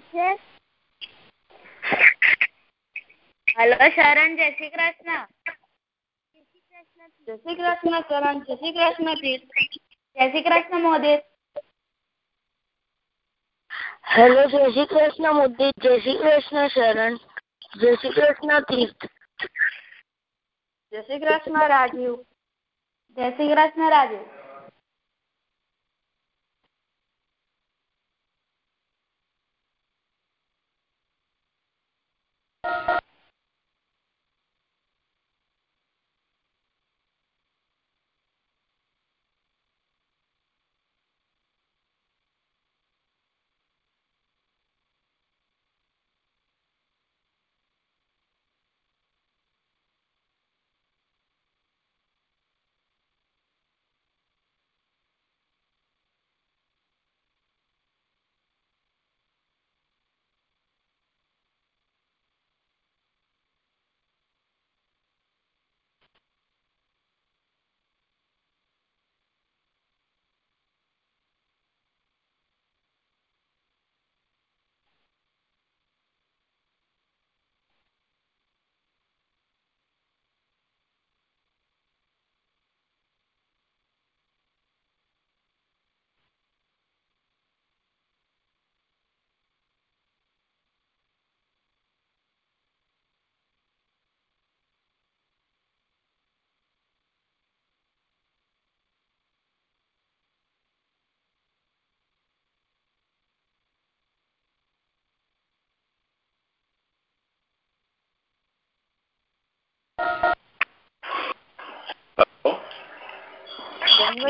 છે હલો શરણ જય શ્રી કૃષ્ણ. જય શ્રી કૃષ્ણ શરણ જય શ્રી કૃષ્ણ તીર્થ. જય શ્રી કૃષ્ણ મોદિત હેલો જય શ્રી કૃષ્ણ મુદિત જય શ્રી કૃષ્ણ શરણ. જય શ્રી કૃષ્ણ તીર્થ. જય શ્રી કૃષ્ણ રાજીવ. જય શ્રી કૃષ્ણ રાજીવ.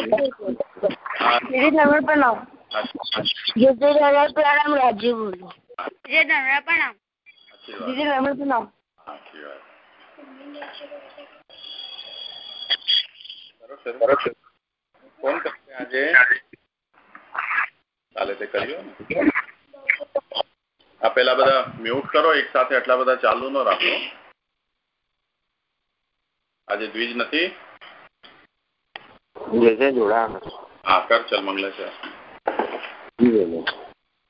દીદી નંબર પ્રણામ નંબર પ્રણામ રાજીવ બોલું. જય ધનરા પ્રણામ પ્રણામ ફોન કરશે આજે? કાલે તે કર્યો આ પેલા બધા મ્યુટ કરો એક સાથે આટલા બધા ચાલુ ન રાખો. આજે દ્વિજ નથી. जैसे जोड़ा हाँ कर चल मंगलाचार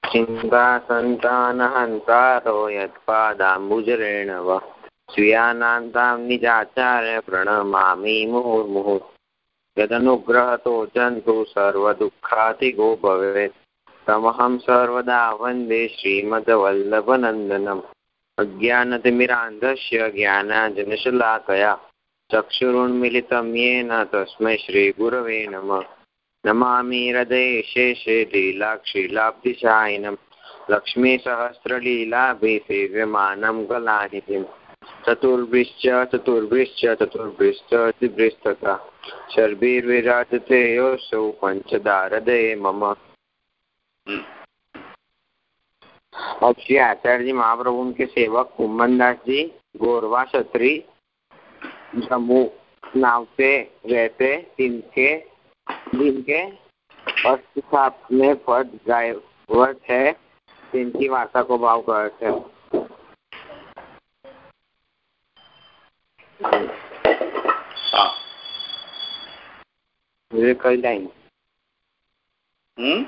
चिन्ता सन्तानहन्तारो यत्पादाम्बुजरेण वः स्वीयानान्तां निजाचार्य प्रणमामि मुहुर्मुहुः यदनुग्रहतो जन्तु सर्वदुःखातिगो भवेत् तमहं सर्वदा वन्दे श्रीमद्वल्लभनन्दनम् अज्ञानतिमिरान्धस्य ज्ञानाञ्जनशलाकया चक्षुरुन्मिलितं येन तस्मै श्रीगुरवे नमः नमामि हृदये शेषे लीलाक्षीलाब्धिशायिनं लक्ष्मीसहस्रलीलाभिः सेव्यमानं कलानिधिम् चतुर्भिश्च चतुर्भिश्च चतुर्भिश्च त्रिभिस्तथा शर्भिर्विराजते योऽसौ पञ्चदा हृदये मम अब श्री आचार्य जी महाप्रभु उनके सेवक कुम्भनदास जी गोरवा क्षत्री जम्मू नाव से रहते जिनके जिनके अस्तित्व में पद गायवत है जिनकी वार्ता को भाव करते हैं હા ये कई लाइन હમ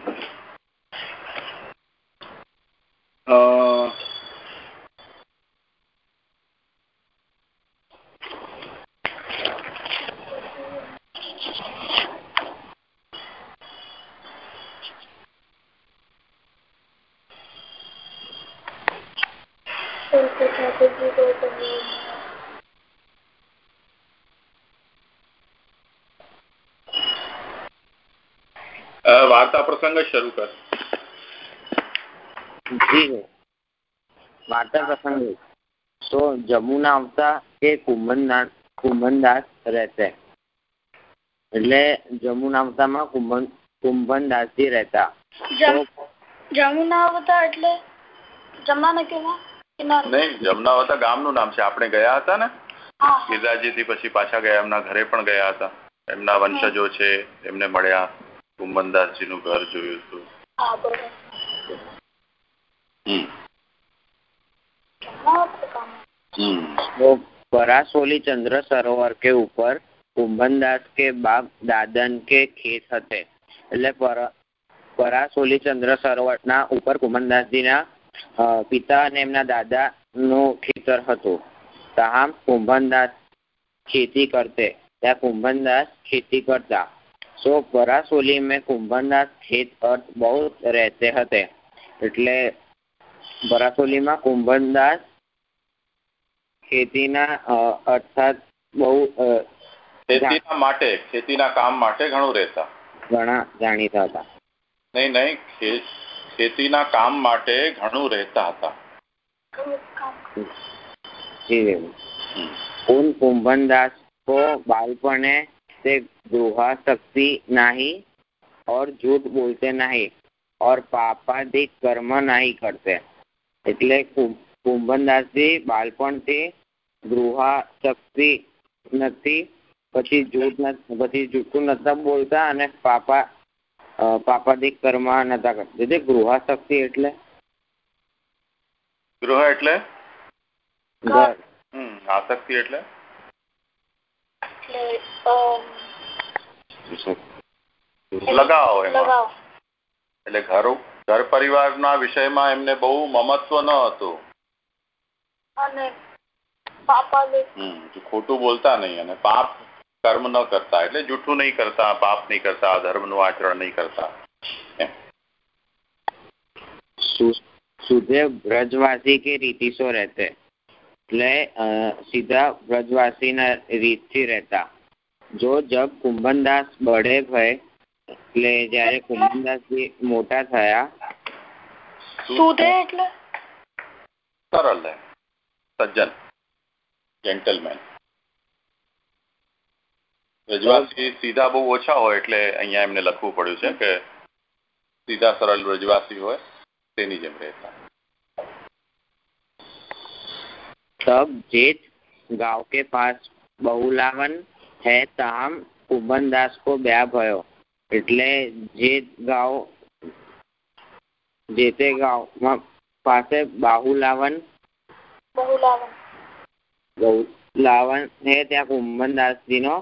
પ્રસંગ શરૂ કર. વાર્તા પ્રસંગ. તો જમુના આવતા એ કુંભનદાસ કુંભનદાસ રહેશે. એટલે જમુના આવતામાં કુંભન કુંભનદાસજી રહેતા. જમુના આવતા એટલે જમવાના કેમાં નહીં જમના આવતા ગામનું નામ છે. આપણે ગયા હતા ને? ગિરદાસજી થી પછી પાછા ગયા એમના ઘરે પણ ગયા હતા. એમના વંશજો છે એમને મળ્યા. કુંભનદાસજી નું ઘર જોયું હતું હા બરોબર હમ જમવા આવતા કામ હમ तो परासोली चंद्र सरोवर के ऊपर कुंभनदास के बाप दादन के खेत હતે એટલે પર પરાસોલી ચંદ્ર સરોવરના ઉપર કુંભનદાસજીના પિતા અને એમના દાદાનું ખેતર હતું ત્યાં કુંભનદાસ ખેતી કરતે ત્યાં કુંભનદાસ ખેતી કરતા સો પરાસુલી મેં કુંભારના ખેત પર બહુત રહેતે હતે. એટલે પરાસુલીમાં કુંભનદાસ ખેતીના અર્થાત બહુ ખેતીના માટે ખેતીના કામ માટે ઘણું રહેતા. ઘણા જાણીતા હતા. નહીં નહીં ખેતીના કામ માટે ઘણું રહેતા હતા. જી ઉન કુંભનદાસ તો બાલપણે से गृहाशक्ति नहीं और झूठ बोलते नहीं और પાપાદિક કર્મ નહીં કરતે એટલે કુંભનદાસજી બાળપણથી ગૃહાશક્તિ નથી પછી જૂઠ પછી જૂઠું નતા બોલતા અને પાપા પાપાદિક કર્મ નતા કરતા એટલે ગૃહાશક્તિ એટલે ગૃહ એટલે ઘર હમ આસક્તિ એટલે લગાવો એટલે ઘર ઘર પરિવારના વિષયમાં એમને બહુ મમત્વ ન હતું. ખોટું બોલતા નહીં અને પાપ કર્મ ન કરતા એટલે જૂઠું નહીં કરતા પાપ નહીં કરતા ધર્મનું આચરણ નહીં કરતા. સુધે બ્રજવાસી કે રીતિસો રહેતે? એટલે સીધા વ્રજવાસીના રીતથી રહેતા. જો જબ કુંભનદાસ બડે ભય એટલે જયારે કુંભનદાસજી મોટા થયા સુધે એટલે? સરળ સજ્જન જેન્ટલમેન રજવાસી સીધા બહુ ઓછા હોય એટલે અહીંયા એમને લખવું પડ્યું છે કે સીધા સરળ રજવાસી હોય તેની જેમ રહેતા. तब जेठ गांव के पास बहुलावन है तहम कुंभनदास को ब्याह भयो એટલે જે ગાંવ જે તે ગાંવમાં પાસે બાહુલાવન બહુલાવન બહુલાવન હે ત્યાં કુંભનદાસજીનો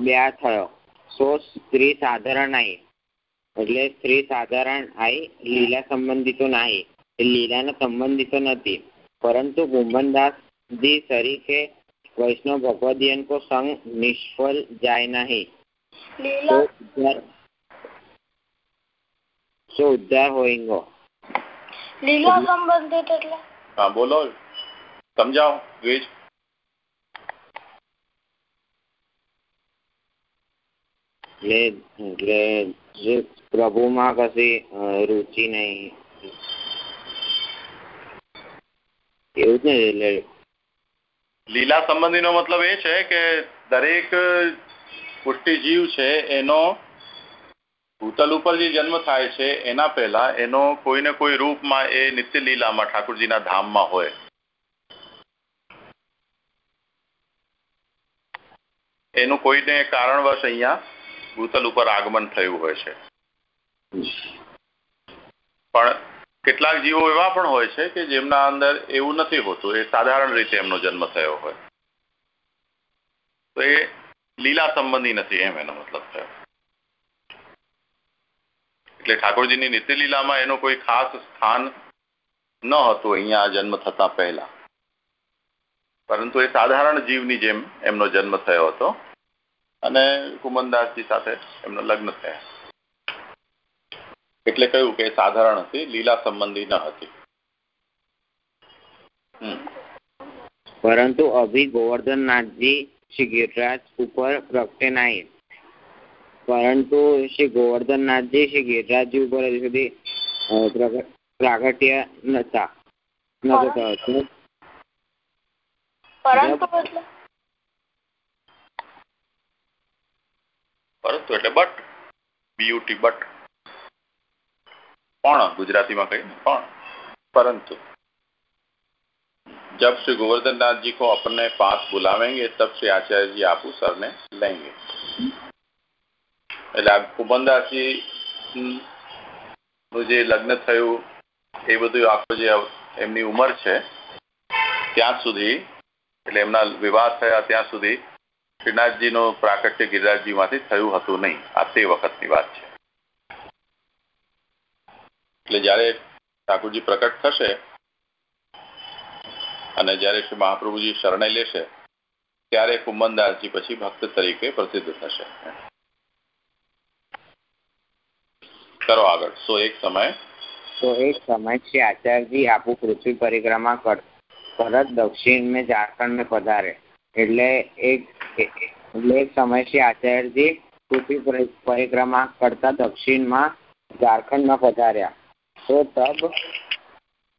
બ્યાહ થયો સો સ્ત્રી સાધારણ આવી એટલે સ્ત્રી સાધારણ આવી લીલા સંબંધિતો નહીં લીલાના સંબંધિતો નથી પરંતુ કુંભનદાસજી તરીકે वैष्णव भगवदियन को संग निष्फल जाए नहीं લીલા सो उद्धार होएंगे લીલા સંબંધિત એટલે હા બોલો સમજાવો દ્વિજ એટલે એટલે જે પ્રભુમાં કશી રુચિ નહીં એવું જ ને લીલા સંબંધીનો મતલબ એ છે કે દરેક પુષ્ટિ જીવ છે એનો ભૂતલ ઉપર જે જન્મ થાય છે એના પહેલા એનો કોઈને કોઈ રૂપમાં એ નિત્ય લીલામાં ઠાકોરજીના ધામમાં હોય. એનું કોઈને કારણવશ અહીંયા ભૂતલ ઉપર આગમન થયું હોય છે. પણ કેટલાક જીવો એવા પણ હોય છે કે જેમના અંદર એવું નથી હોતું. એ સાધારણ રીતે એમનો જન્મ થયો હોય. તો એ લીલા સંબંધી નથી એમ એનો મતલબ થયો. એટલે ઠાકોરજીની નિત્યલીલામાં એનો કોઈ ખાસ સ્થાન ન હતું અહીંયા જન્મ થતા પહેલા. પરંતુ એ સાધારણ જીવની જેમ એમનો જન્મ થયો હતો. અને કુમનદાસજી સાથે એમનો લગ્ન થયા. એટલે કહ્યું કે સાધારણ હતી લીલા સંબંધી ન હતી. પરંતુ અભી ગોવર્ધનનાથજી શ્રી ગિરિરાજ ઉપર પ્રગટે નહીં. પરંતુ શ્રી ગોવર્ધનનાથજી શ્રી ગિરિરાજજી ઉપર હજી સુધી પ્રાગટ્ય નતા. નતો પરંતુ એટલે? પરંતુ એટલે બટ બીયુટી બટ. પણ ગુજરાતીમાં કહીએ ને પણ परंतु जब श्री गोवर्धन नाथ जी को अपने पास बुलावेंगे तब श्री आचार्य जी आपू सर ने लेंगे એટલે આ કુબનદાસજી નું જે લગ્ન થયું એ બધું આખું જે એમની ઉંમર છે ત્યાં સુધી એટલે એમના વિવાહ થયા ત્યાં સુધી શ્રીનાથજીનું પ્રાકટ્ય ગિરિરાજજીમાંથી થયું હતું નહીં આ તે વખતની વાત છે એટલે જયારે ઠાકોરજી પ્રકટ થશે અને જયારે શ્રી મહાપ્રભુજી શરણે લેશે, ત્યારે કુંભનદાસજી પછી ભક્ત તરીકે પ્રસિદ્ધ થશે. કરો આગળ. સો એક સમય. સો એક સમય શ્રી આચાર્યજી આપુ પૃથ્વી પરિક્રમા કર પરત દક્ષિણ મેં ઝારખંડ મેં પધારે. એટલે એક એટલે એક સમય શ્રી આચાર્યજી પૃથ્વી પરિક્રમા કરતા દક્ષિણમાં ઝારખંડમાં પધાર્યા. તો તબ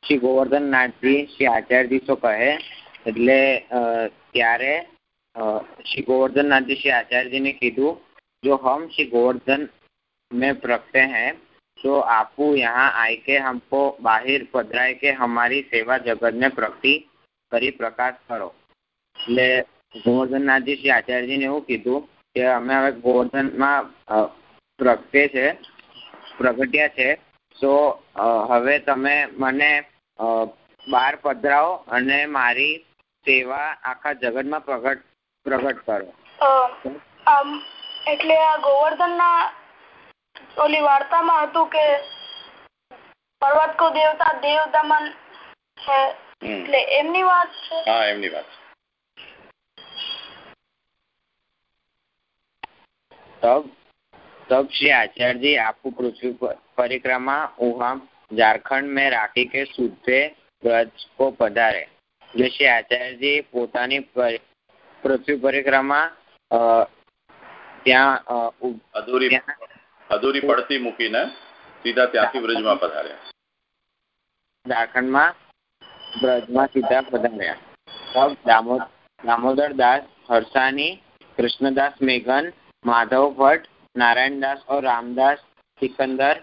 શ્રી ગોવર્ધનનાથજી શ્રી આચાર્યજી તો કહે એટલે ત્યારે श्री गोवर्धन जी श्री आचार्य जी ने कीधु जो हम श्री गोवर्धन में प्रगटे हैं तो आपू यहाँ आए के हमको बाहर पधराए के हमारी सेवा जगत में प्रगति કરી પ્રકાશ કરો એટલે ગોવર્ધનનાથજી શ્રી આચાર્યજીને એવું કીધું કે અમે હવે ગોવર્ધનમાં પ્રગટે છે પ્રગટ્યા છે તો હવે તમે મને બહાર પધરાવો અને મારી સેવા આખા જગતમાં પ્રગટ પ્રગટ કરો. આમ એટલે આ ગોવર્ધનના ઓલી વાર્તામાં હતું કે પર્વત કો દેવતા દેવ દમન છે એટલે એમની વાત છે? હા એમની વાત तब तब શ્રી આચાર્યજી આખું પૃથ્વી પરિક્રમા ઉહા ઝારખંડ મેં રાખી કે સૂતે વ્રજ કો પધારે. જે શ્રી આચાર્યજી પોતાની પૃથ્વી પરિક્રમા અ ત્યાં અ અધૂરી અધૂરી પડતી મૂકીને સીધા ત્યાંથી વ્રજમાં પધાર્યા. ઝારખંડમાં વ્રજમાં સીધા પધાર્યા. દામોદર દાસ હરસાની કૃષ્ણદાસ મેઘન માધવ ભટ્ટ नारायण दास और रामदास सिकंदर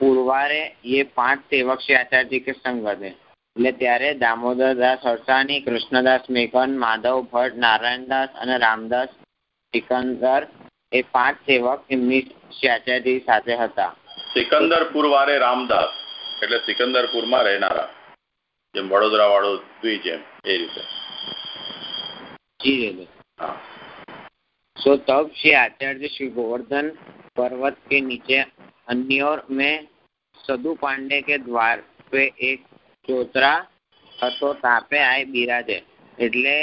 पुरवारे ये પાંચ સેવક શ્રી આચાર્યજી કે સંગ હે એટલે ત્યારે દામોદર દાસ હરસાની કૃષ્ણદાસ મેઘન માધવ ભટ્ટ નારાયણદાસ અને રામદાસ સિકંદર એ પાંચ સેવક એમની શ્રી આચાર્યજી સાથે હતા સિકંદરપુર વારે રામદાસ એટલે સિકંદરપુરમાં રહેનારા જેમ વડોદરા વાળો દ્વિજ એમ એ રીતે जी हाँ सो तब श्री आचार्य श्री गोवर्धन पर्वत के नीचे अन्योर में सदु पांडे के द्वार पे एक ચોતરા હતો તાપે આય બિરાજે એટલે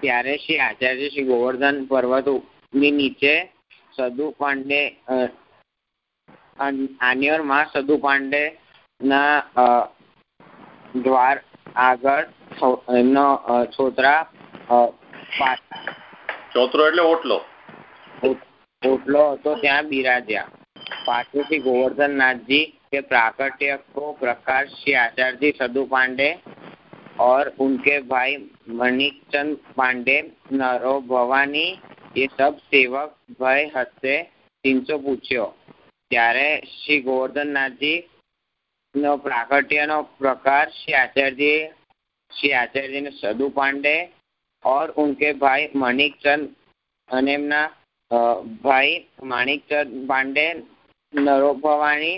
ત્યારે શ્રી આચાર્ય શ્રી ગોવર્ધન પર્વત ની નીચે સદુ પાંડે આન્યરમાં સદુ પાંડે ના દ્વાર આગળ એમનો છોતરા ચોતરો એટલે ઓટલો. ઓટલો હતો ત્યાં બિરાજ્યા. પાછળથી ગોવર્ધનનાથજી કે प्राकट्य को શ્રી श्री आचार्य પાંડે ઓર पांडे ભાઈ उनके પાંડે નરો ભવાની એ સબ भवानी ये सब सेवक भय ત્યારે શ્રી ગોવર્ધનનાથજી નો પ્રાકટ્યનો પ્રકાર શ્રી આચાર્યજી, શ્રી આચાર્યજીને સદુ પાંડે और उनके भाई मणिकचंद અને એમના ભાઈ માણિકચંદ પાંડે નરોભવાની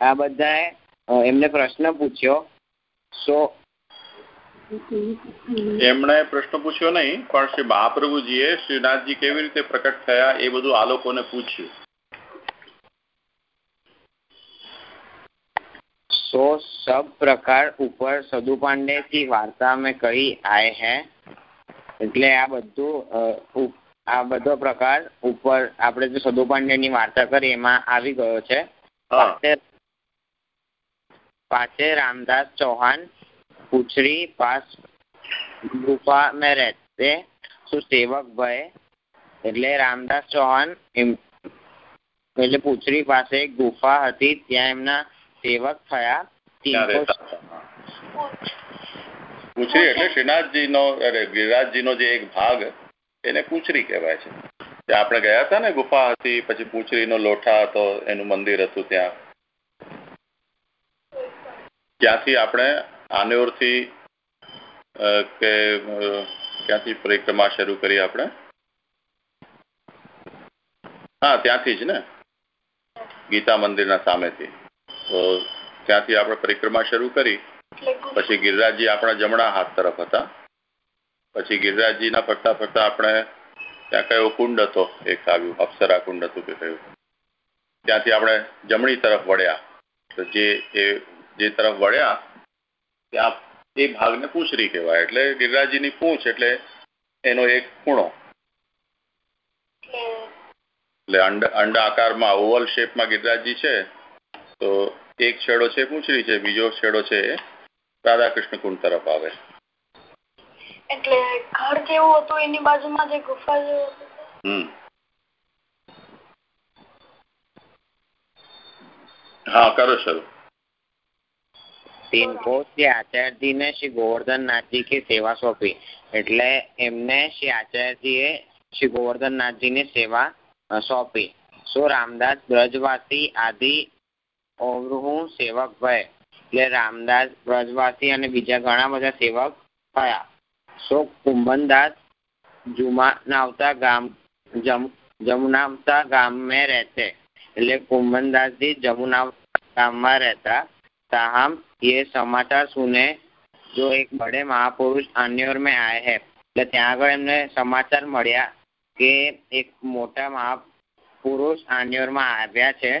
આ બધાએ એમને પ્રશ્ન પૂછ્યો સો એમણે પ્રશ્ન પૂછ્યો નહીં પણ શ્રી મહાપ્રભુજીએ શ્રીનાથજી કેવી રીતે પ્રકટ થયા એ બધું આ લોકોને પૂછ્યું सो सब प्रकार ऊपर सदु पांडे की वार्ता में कही आए हैं એટલે આ બધું આ બધો પ્રકાર ઉપર આપણે જે સદોપાંડ્યની વાર્તા કરી એમાં આવી ગયો છે. પાસે રામદાસ ચૌહાણ પૂછડી પાસ ગુફા મેં રહેતે સેવક ભય? એટલે રામદાસ ચૌહાણ એટલે પૂછડી પાસે એક ગુફા હતી ત્યાં એમના સેવક થયા. પૂછરી એટલે શ્રીનાથજીનો, અરે ગિરિરાજજીનો જે એક ભાગ, એને પૂછરી કહેવાય છે. ત્યાં આપણે ગયા હતા ને ગુફા હતી, પછી પૂછરીનો લોઠા હતો, એનું મંદિર હતું ત્યાં. ત્યાંથી આપણે આનેઓરથી કે ક્યાંથી પરિક્રમા શરૂ કરી આપણે. હા, ત્યાંથી જ ને? ગીતા મંદિરના સામેથી. તો ત્યાંથી આપણે પરિક્રમા શરૂ કરી. પછી ગિરિરાજજી આપણા જમણા હાથ તરફ હતા. પછી ગિરિરાજજીના ફરતા ફરતા આપણે ત્યાં કયો કુંડ હતો? એક આવ્યું, અપ્સરા કુંડ હતું કે કયું? ત્યાંથી આપણે જમણી તરફ વળ્યા. તો જે એ, જે તરફ વળ્યા, ત્યાં એ ભાગને પૂંછરી કહેવાય. એટલે ગિરિરાજજીની પૂંછ એટલે એનો એક ખૂણો. એટલે અંડ અંડ આકારમાં ઓવલ શેપમાં ગિરિરાજજી છે. તો એક છેડો છે પૂંછડી છે, બીજો છેડો છે રાધાકૃષ્ણ કુંડ તરફ આવે. એટલે ઘર કેવું હતું એની બાજુમાં જે ગુફા જેવું હા કરો શરૂ. શ્રી આચાર્યજીને શ્રી સેવા સોંપી. એટલે એમને શ્રી આચાર્યજીએ શ્રી ગોવર્ધન નાથજીને સેવા સોંપી. સો રામદાસ બ્રજવાસી આદિ ઓવરું સેવક ભય? એટલે રામદાસ, વ્રજવાસી અને બીજા ઘણા બધા સેવક થયા. સૌ કુંભનદાસ જુમાનવતા ગામ, જમ, જમુનાવતા ગામે રહેશે. એટલે કુંભનદાસજી જમુનાવતા ગામમાં રહેતા. તાહમ યે સમાચાર સુને જો એક બડે મહાપુરુષ અન્યોર મેં આયે હૈ. એટલે ત્યાં આગળ એમને સમાચાર મળ્યા કે એક મોટા મહાપુરુષ આન્યોરમાં આવ્યા છે.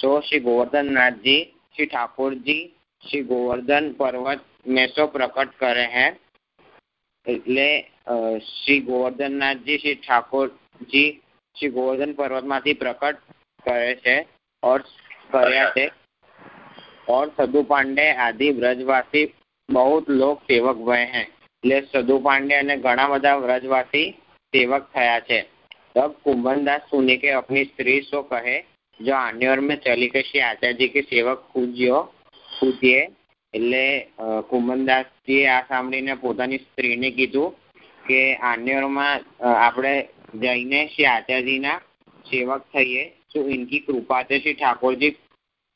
સો શ્રી ગોવર્ધનનાથજી, શ્રી ઠાકોરજી શ્રી ગોવર્ધન પર્વત में सो प्रकट करे हैं એટલે શ્રી ગોવર્ધનનાથજી શ્રી ઠાકોરજી શ્રી ગોવર્ધન પર્વતમાંથી પ્રકટ કરે છે और કર્યા છે और सदु पांडे आदि ब्रजवासी बहुत लोग सेवक भय हैं એટલે સદુ પાંડે અને ઘણા બધા વ્રજવાસી सेवक થયા છે तब कुंभनदास सुनी के अपनी स्त्री सो कहे जो आन्योर में चली के श्री आचार्य जी के सेवक पूज्यो પ્રસૂતિએ એટલે કુંભનદાસજીએ આ સાંભળીને પોતાની સ્ત્રીને કીધું કે આન્યરમાં આપણે જઈને શ્રી આચાર્યજીના સેવક થઈએ, તો એનની કૃપા છે, શ્રી ઠાકોરજી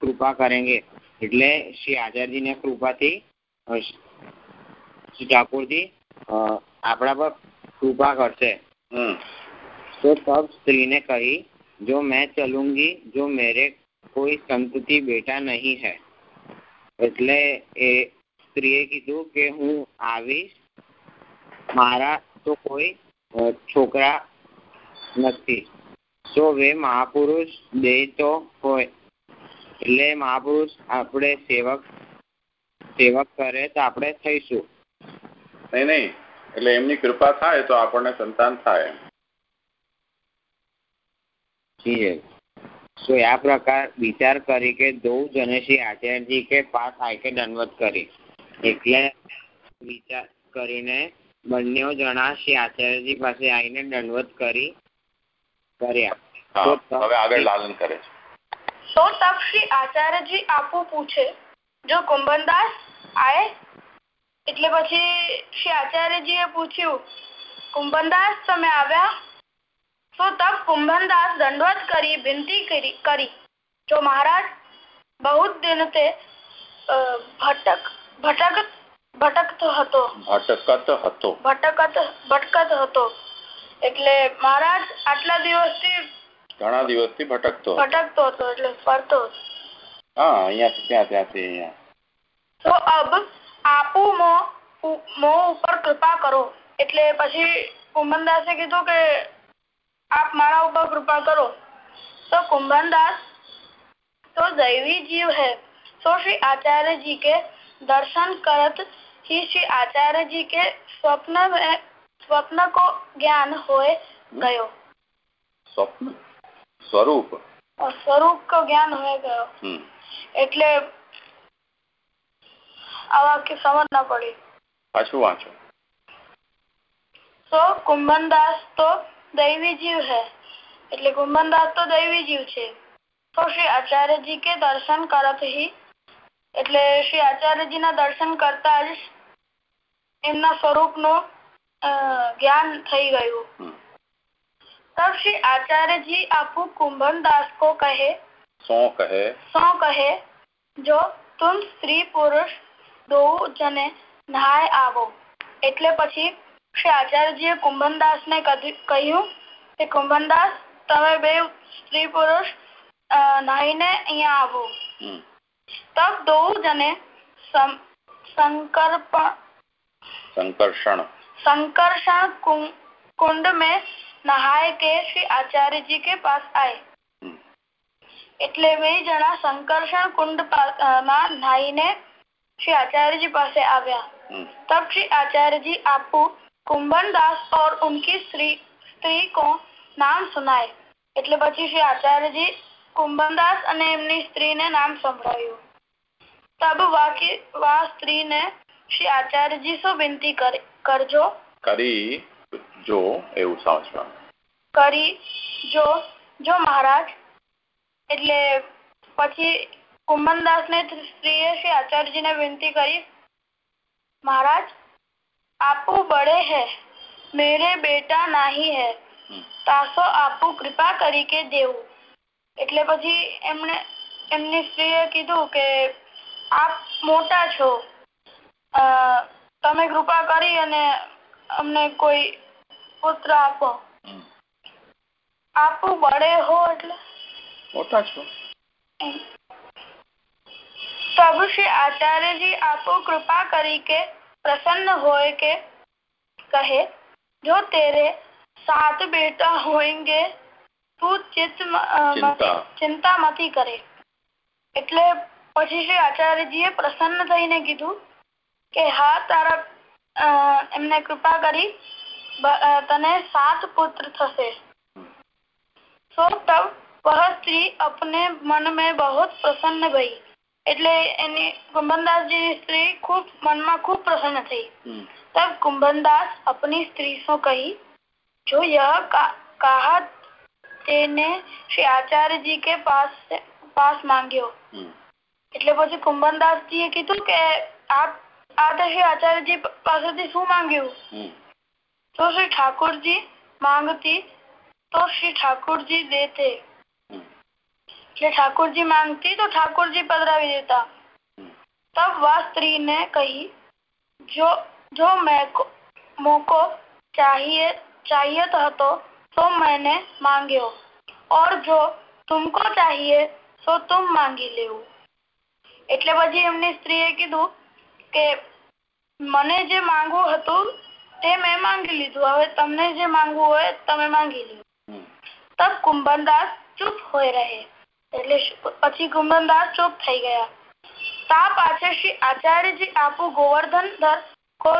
કૃપા કરેંગે. એટલે શ્રી આચાર્યજીને કૃપાથી શ્રી ઠાકોરજી આપણા પર કૃપા કરશે. તો તબ સ્ત્રીને કહી, જો મેં ચલુંગી, જો મેરે કોઈ સંતતિ બેટા નહીં હૈ. એટલે એ સ્ત્રીએ કીધું કે હું આવીશ. મારા તો કોઈ છોકરા નથી. તો વે મહાપુરુષ દે તો હોય. એટલે મહાપુરુષ આપણે સેવક સેવક કરે તો આપણે થઈશું. નહીં નહીં. એટલે એમની કૃપા થાય તો આપણને સંતાન થાય જો આ પ્રકાર વિચાર કરી કે ધ્રુવ જનેશી આચાર્યજી કે પાસ થાય કે દંડવત કરી. એટલે વિચાર કરીને બંને જણા શ્રી આચાર્યજી પાસે આવીને દંડવત કરી કર્યા. હવે આગળ લાલન કરે છે. તો તપ શ્રી આચાર્યજી આપો પૂછે જો કુંભનદાસ આવે એટલે પછી શ્રી આચાર્યજીએ પૂછ્યું કુંભનદાસ તમે આવ્યા? તપ કુંભનદાસ દંડવત કરી વિનંતી કરી જો મહારાજ બહુ દિન તે ભટક ભટક ભટકતો હતો. ભટકત હતો. ભટકત ભટકત હતો. એટલે મહારાજ આટલા દિવસથી ઘણા દિવસથી ભટકતો ભટકતો હતો એટલે ફરતો હા અહીંયાથી ત્યાં ત્યાંથી અહીંયા. તો અબ આપુ મો મો ઉપર કૃપા કરો. એટલે પછી કુંભનદાસે કીધું કે ઉપર કૃપા करो तो कुंभनदास तो दैवी जीव है तो श्री आचार्य जी के दर्शन करत ही श्री आचार्य जी के स्वप्न में स्वप्न को ज्ञान होए गयो સ્વપ્ન સ્વરૂપ और स्वरूप को ज्ञान होए गयो હમ એટલે આ વાક્ય સમજ ના પડી પાછું વાંચો તો કુંભનદાસ તો दैवी जीव है એટલે કુંભનદાસ તો દૈવી જીવ છે તો શ્રી આચાર્યજી કે દર્શન કરત હી એટલે શ્રી આચાર્યજી ના દર્શન કરતા જ એમના સ્વરૂપ નું જ્ઞાન થઈ ગયું હમ. તબ શ્રી આચાર્યજી આપુ કુંભનદાસ को કહે સો કહે सौ कहे जो तुम स्त्री पुरुष दो જને નહાય આવો એટલે પછી શ્રી આચાર્યજીએ કુંભનદાસ ને કહ્યું કે કુંભનદાસ તમે બે સ્ત્રી પુરુષ નાહીને અહીંયા આવો હમ. તબ દો જને સં- संकर्पण સંકર્ષણ संकर्षण कुं- कुंड में नहाए के श्री आचार्य जी के पास आए હમ. એટલે બે જણા સંકર્ષણ કુંડ માં નાહીને श्री आचार्य जी पास आव्या हम्म, तब श्री आचार्य जी आपको कुंभन दास और उनकी स्त्री स्त्री को નામ સુનાય. એટલે પછી શ્રી આચાર્યજી કુંભનદાસ અને એમની સ્ત્રીને નામ સંભળાયું. તબ વાકી વા સ્ત્રીને શ્રી આચાર્યજી શું વિનંતી કરજો? કરી જો એવું સમજવાનું કરી જો જો મહારાજ. એટલે પછી કુંભનદાસ ને સ્ત્રીએ શ્રી આચાર્યજી ને વિનંતી કરી મહારાજ આપુ બડે હે મેરે બેટા નાહી હે. પાસો આપવું કૃપા કરી દેવું. એટલે પછી એમણે એમની સ્ત્રીએ કીધું કે આપ મોટા છો. તમે કૃપા કરી અને અમને કોઈ પુત્ર આપો. આપું બડે હો એટલે. મોટા છો? પ્રભુ શ્રી આચાર્યજી આપો કૃપા કરી કે પ્રસન્ન હોય કે કહે જો તેરે સાત બેઠા હોયંગે તું ચિંતા મતી કરે એટલે પછી શ્રી આચાર્યજી એ પ્રસન્ન થઈ ને કીધું કે હા તારા એમને કૃપા કરી તને સાત પુત્ર થશે તો તબ વહ સ્ત્રી અપને મન મેં બહુ પ્રસન્ન ભઈ એટલે એની કુંભનદાસજી સ્ત્રી ખૂબ મનમાં ખૂબ પ્રસન્ન થઈ તબ કુંભનદાસ અપની સ્ત્રી સો કહી जो यह का, कहा तेने श्री आचार्य जी के पास पास मांगियो हम्म। इतने पे कुंभन जी ए कीधु के आप आते श्री आचार्य जी पास थी शू मांगियो हम्म। तो श्री ठाकुर जी मांगती तो श्री ठाकुर जी देते। हम्म। ठाकुर जी मांगती तो ठाकुर जी पधरा भी देता। तब वह स्त्री ने कही जो जो मैं को, मोको चाहिए चाहिए હતો तो मैंने मांग्यो और जो तुमको चाहिए तो तुम માંગી લેવું એટલે પછી એમની સ્ત્રીએ કીધું કે મને જે માંગવું હતું તે મેં માંગી લીધું હવે તમને જે માંગવું હોય તમે માંગી લો હમ. તબ કુંભનદાસ ચૂપ હોય રહે એટલે શ- પછી કુંભનદાસ ચૂપ થઈ ગયા ता पाछे श्री आचार्य जी आपू गोवर्धन धर को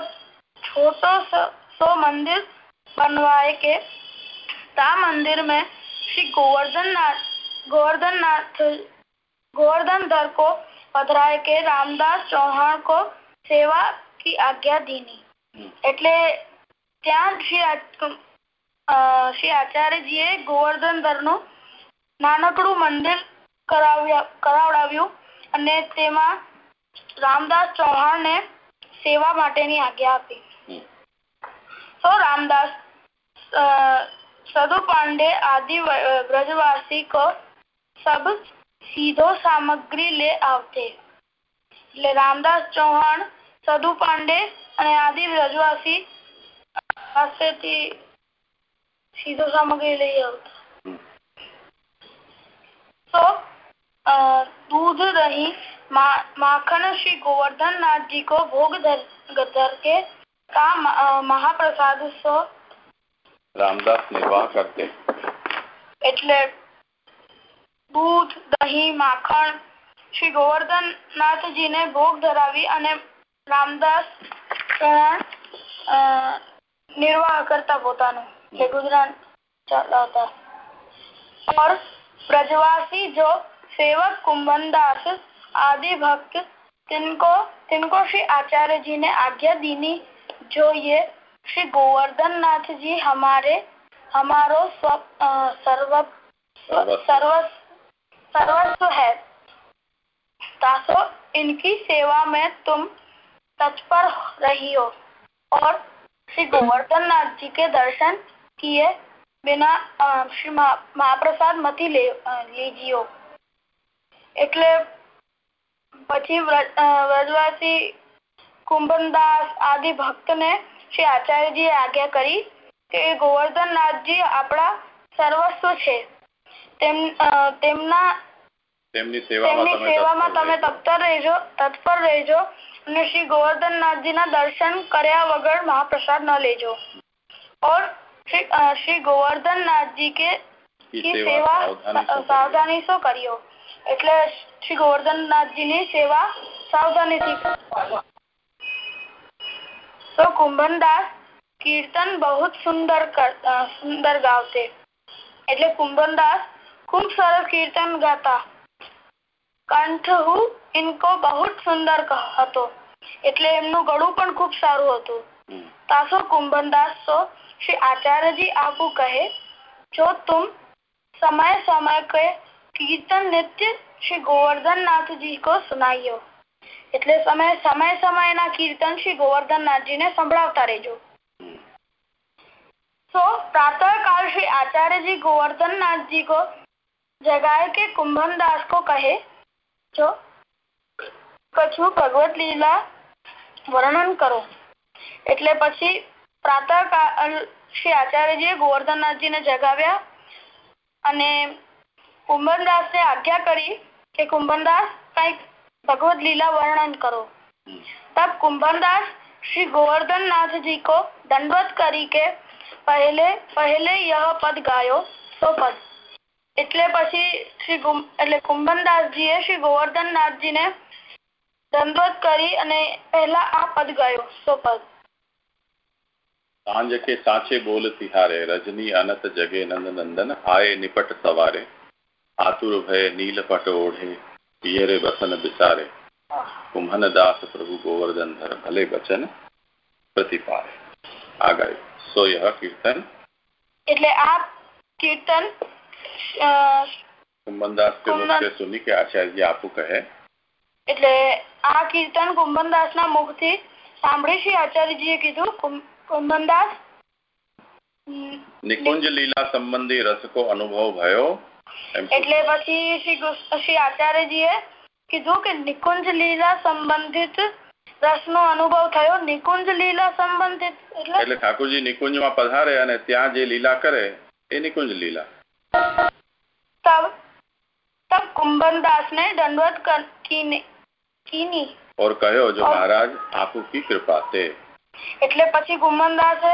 छोटो स- सो मंदिर बनवाए के ता मंदिर में श्री गोवर्धन नाथ गोवर्धन नाथ गोवर्धन धर को पधराए के रामदास चौहान को सेवा की आज्ञा दीनी હમ. એટલે ત્યાં શ્રી આ- અ, શ્રી આચાર્યજીએ ગોવર્ધન નું નાનકડું મંદિર કરાવ્યા કરાવડાવ્યું અને તેમાં રામદાસ ચૌહાણને સેવા માટેની આજ્ઞા આપી હમ. तो रामदास अ, सदु पांडे आदि व- ब्रजवासी को सब सीधो सामग्री ले આવતે એટલે રામદાસ ચૌહાણ સદુ પાંડે અને આદિ બ્રજવાસી પાસેથી સીધો સામગ્રી લઈ આવતા હમ. तो अ, दूध दही मा, माखन श्री गोवर्धन नाथ जी को રામદાસ નિર્વાહ કરતે એટલે દૂધ દહીં માખણ શ્રી ગોવર્ધન નાથજીને ભોગ ધરાવી અને રામદાસ ચૌહાણ, અ, નિર્વાહ કરતા પોતાનું એટલે ગુજરાન ચલાવતા और ब्रजवासी जो सेवक कुंभन दास आदि भक्त तिनको तिनको श्री आचार्य जी ने आज्ञा दीनी जो ये श्री गोवर्धन नाथ जी हमारे हमारो स्व अ, सर्व सर्वस्व। सर्व सर्वस्व है तासो इनकी सेवा में तुम तत्पर रहियो और श्री गोवर्धन नाथ जी के दर्शन किए बिना अ, श्री महा- महाप्रसाद મથી લે અ, લીજીઓ એટલે પછી વ્રજ અ, વ્રજવાસી કુંભનદાસ આદિ ભક્તને શ્રી આચાર્યજી આજ્ઞા કરી કે ગોવર્ધનનાથજી આપણા સર્વસ્વ છે. તેમના તેમની સેવામાં તમે તત્પર રહેજો. તત્પર રહેજો અને શ્રી ગોવર્ધનનાથજી ના દર્શન કર્યા વગર મહાપ્રસાદ ન લેજો. और શ્રી ગોવર્ધનનાથજી કે સેવા સાવધાની સો કર્યો એટલે શ્રી ગોવર્ધનનાથજી ની સેવા સાવધાની થી તો કુંભનદાસ કીર્તન બહુ સુંદર કર- અ, સુંદર ગાવતે એટલે કુંભનદાસ ખૂબ સરસ કીર્તન ગાતા કંઠ ઇનકો બહુ જ સુંદર ક- હતો એટલે એમનું ગળું પણ ખૂબ સારું હતું હમ. तासो कुंभनदास तो श्री आचार्य जी आपको कहे जो तुम समय समय के कीर्तन नित्य श्री गोवर्धन नाथ जी को सुनाइयो એટલે સમય સમય સમયના કીર્તન શ્રી ગોવર્ધનનાથજીને સંભળાવતા રહેજો हम्म। तो प्रातः काल श्री आचार्य जी गोवर्धन नाथ जी को जगाए के कुंभन दास को कहे जो કછું ભગવત લીલા વર્ણન કરો એટલે પછી પ્રાતઃ કાળ શ્રી આચાર્યજીએ ગોવર્ધનનાથજીને જગાવ્યા અને કુંભનદાસને આજ્ઞા કરી કે કુંભનદાસ કંઈક ભગવદ લીલા વર્ણન કરો. તબ કુંભનદાસ શ્રી ગોવર્ધન નાથજી કો દંડવત કરી કે પહેલે પહેલે યહ પદ ગાયો તો પદ. એટલે પછી શ્રી એટલે કુંભનદાસજી એ શ્રી ગોવર્ધન નાથજી ને દંડવત કરી અને પહેલા આ પદ ગાયો તો પદ. સાંજ કે સાચે બોલ સિહારે રજની અનત જગે નંદ નંદન હાય નિપટ સવારે. આતુર ભય, નીલપટ ઓઢે. પિયરે બસન બિસારે कुंभन दास प्रभु गोवर्धन धर भले बचन प्रतिपारे आ गए सो यह कीर्तन એટલે આ કીર્તન અ, कुंभन दास के मुख कुंभन- से सुनी के आचार्य जी आपको कहे એટલે આ કીર્તન કુંભનદાસના મુખથી સાંભળી શ્રી આચાર્યજીએ કીધું કું- કુંભનદાસ હમ, નિકુંજ લીલા સંબંધી રસ કો અનુભવ ભયો એમ એટલે પછી શ્રી ગુ- શ્રી આચાર્યજીએ કીધું કે નિકુંજ લીલા સંબંધિત રસનો અનુભવ થયો નિકુંજ લીલા સંબંધિત એટલે એટલે ઠાકોરજી નિકુંજમાં પધારે અને ત્યાં જે લીલા કરે એ નિકુંજ લીલા તબ તબ कुंभनदास ने दंडवत कर- कीने कीनी और कहो जो और- महाराज आपू की कृपा से એટલે પછી કુંભનદાસે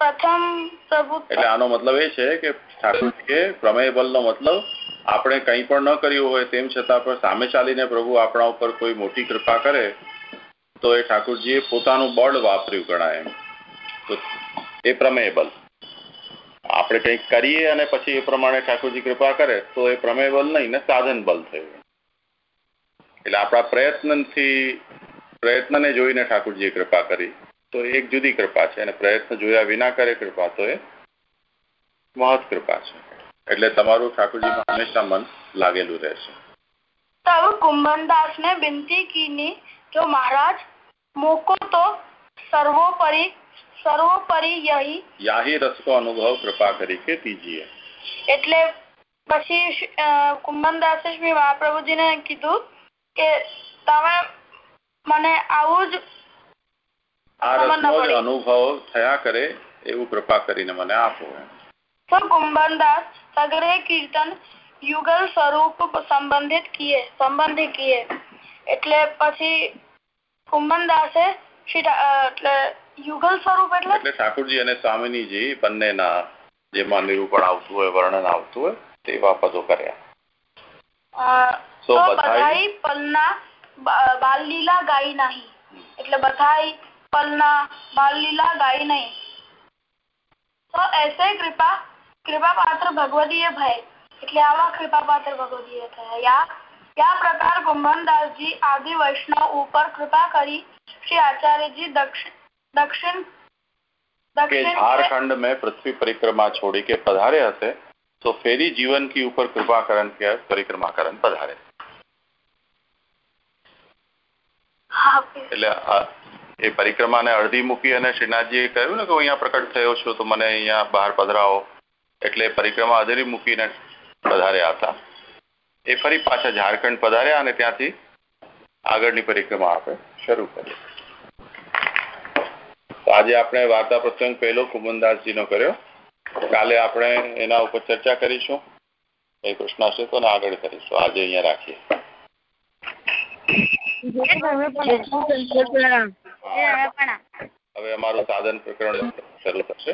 પ્રથમ પ્રભુ એટલે આનો મતલબ એ છે કે ઠાકોરજીએ પ્રમેય બલનો મતલબ આપણે કંઈ પણ ન કર્યું હોય તેમ છતાં પણ સામે ચાલીને પ્રભુ આપણા ઉપર કોઈ મોટી કૃપા કરે, તો એ ઠાકોરજીએ પોતાનું બળ વાપર્યું ગણાય એમ. તો એ પ્રમેય બલ આપણે કંઈક કરીએ અને પછી એ પ્રમાણે ઠાકોરજી કૃપા કરે, તો એ પ્રમેય બલ નહીં, ને સાધન બલ થયું. એટલે આપણા પ્રયત્નથી, પ્રયત્નને જોઈને ઠાકોરજીએ કૃપા કરી. તો એક જુદી કૃપા છે અને પ્રયત્ન જોયા વિના કરે કૃપા તો એ મહત કૃપા છે. એટલે તમારું ઠાકોરજીમાં હંમેશા મન લાગેલું રહેશે. તબ કુંભનદાસ ને વિનતી કીની જો મહારાજ મોકો તો સર્વોપરી સર્વોપરી યહી. યાહી રસકો અનુભવ કૃપા કરી કે દીજીએ એટલે પછી કુંભનદાસે શ્રી મહાપ્રભુજીને કીધું કે તમે મને આવું જ આ રસનો જ અનુભવ થયા કરે એવું કૃપા કરીને મને આપો. કુંભનદાસ સગરે કીર્તન યુગલ સ્વરૂપ સંબંધિત કીએ સંબંધી કીએ. એટલે પછી કુંભનદાસે એટલે યુગલ સ્વરૂપ એટલે? એટલે ઠાકોરજી અને સ્વામિનીજી બંનેના જેમાં નિરૂપણ આવતું હોય વર્ણન આવતું હોય તેવા પદો કર્યા. તો બધાઈ- પલના બાલલીલા ગાઈ નહીં. એટલે બધાઈ પલના બાલલીલા ગાઈ નહીં તો એસે કૃપા કૃપા પાત્ર ભગવદીય ભય એટલે આવા કૃપા પાત્ર ભગવદીય થયા યા યા પ્રકાર કુંભનદાસજી આદિ વૈષ્ણવ ઉપર કૃપા કરી શ્રી આચાર્યજી દક્ષિણ દક્ષિણ કે દક્ષિણ ઝારખંડ में पृथ्वी परिक्रमा छोड़ी के पधारे हसे तो फेरी जीवन की ऊपर कृपा करण के परिक्रमा करण पधारे હા એટલે આ- એ પરિક્રમાને અડધી મૂકી અને શ્રીનાથજીએ કહ્યું ને કે હું અહીંયા પ્રકટ થયો છું, તો મને અહીંયા બહાર પધરાવો. એટલે પરિક્રમા અધેરી મૂકીને પધાર્યા હતા. એ ફરી પાછા ઝારખંડ પધાર્યા અને ત્યાંથી આગળની પરિક્રમા આપે શરૂ કરી આજે આપણે વાર્તા પ્રસંગ પહેલો કુમનદાસજીનો કર્યો. કાલે આપણે એના ઉપર ચર્ચા કરીશું. એ હશે આગળ કરીશું. આજે અહીંયા રાખીએ. હવે અમારું સાધન પ્રકરણ શરૂ થશે.